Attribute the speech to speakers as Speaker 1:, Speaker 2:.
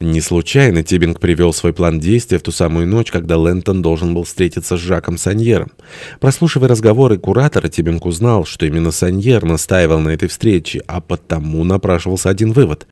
Speaker 1: Не случайно Тибинг привел свой план действия в ту самую ночь, когда Лэнтон должен был встретиться с Жаком Саньером. Прослушивая разговоры куратора, Тибинг узнал, что именно Саньер настаивал на этой встрече, а потому напрашивался один вывод.